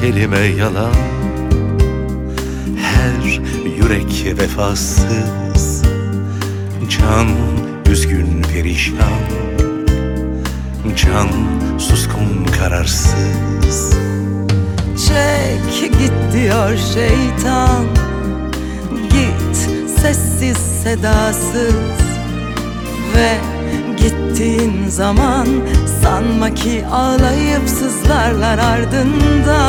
kelime yalan. Her yürek vefasız Can üzgün perişan. Can suskun kararsız. Çek git diyor şeytan. Git sessiz sedasız. Ve gittiğin zaman Sanma ki ağlayıp sızlarlar ardından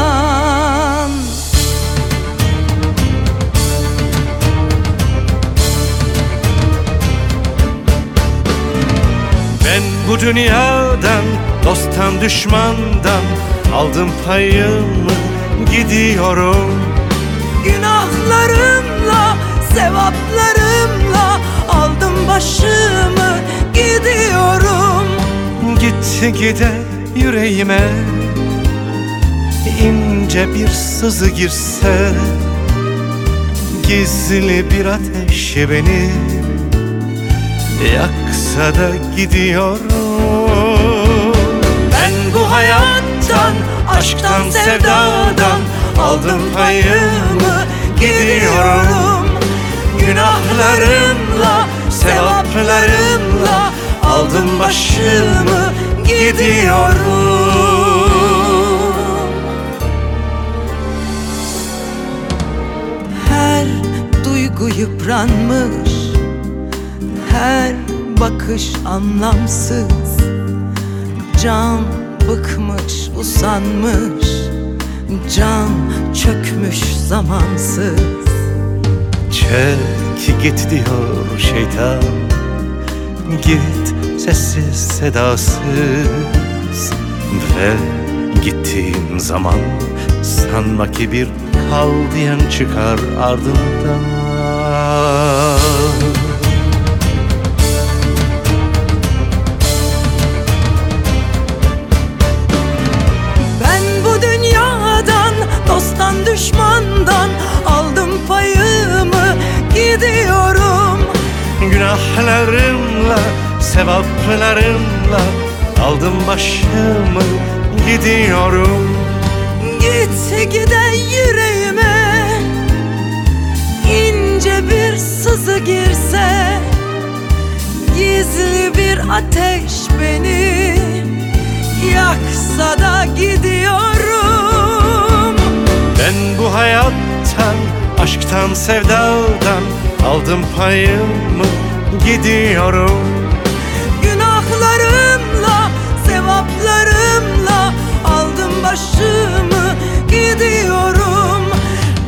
bu dünyadan, dosttan düşmandan Aldım payımı, gidiyorum. Günahlarımla, sevaplarımla Aldım başımı, gidiyorum. Git gide yüreğime ince bir sızı girse Gizli bir ateş beni Yaksa da gidiyorum. Ben bu hayattan, aşktan, sevdadan Aldım payımı, gidiyorum. Günahlarımla, sevaplarımla Aldım başımı, gidiyorum. Her duygu yıpranmış Her bakış anlamsız. Can bıkmış, usanmış. Can çökmüş zamansız. Çek git diyor şeytan. Git sessiz sedasız. Ve gittiğim zaman Sanma ki bir kal diyen çıkar ardından düşmandan Aldım payımı, gidiyorum. Günahlarımla, sevaplarımla Aldım başımı, gidiyorum. Git gide yüreğime ince bir sızı girse Gizli bir ateş beni Yaksa da gidiyorum aşktan, sevdadan Aldım payımı, gidiyorum. Günahlarımla, sevaplarımla Aldım başımı, gidiyorum.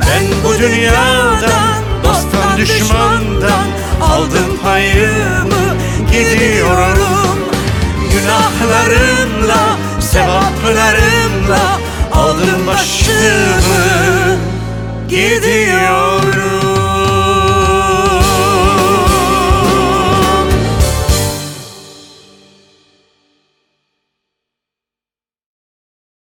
Ben bu dünyadan, dosttan, düşmandan Aldım payımı, gidiyorum. Günahlarımla, sevaplarımla Aldım başımı, gidiyorum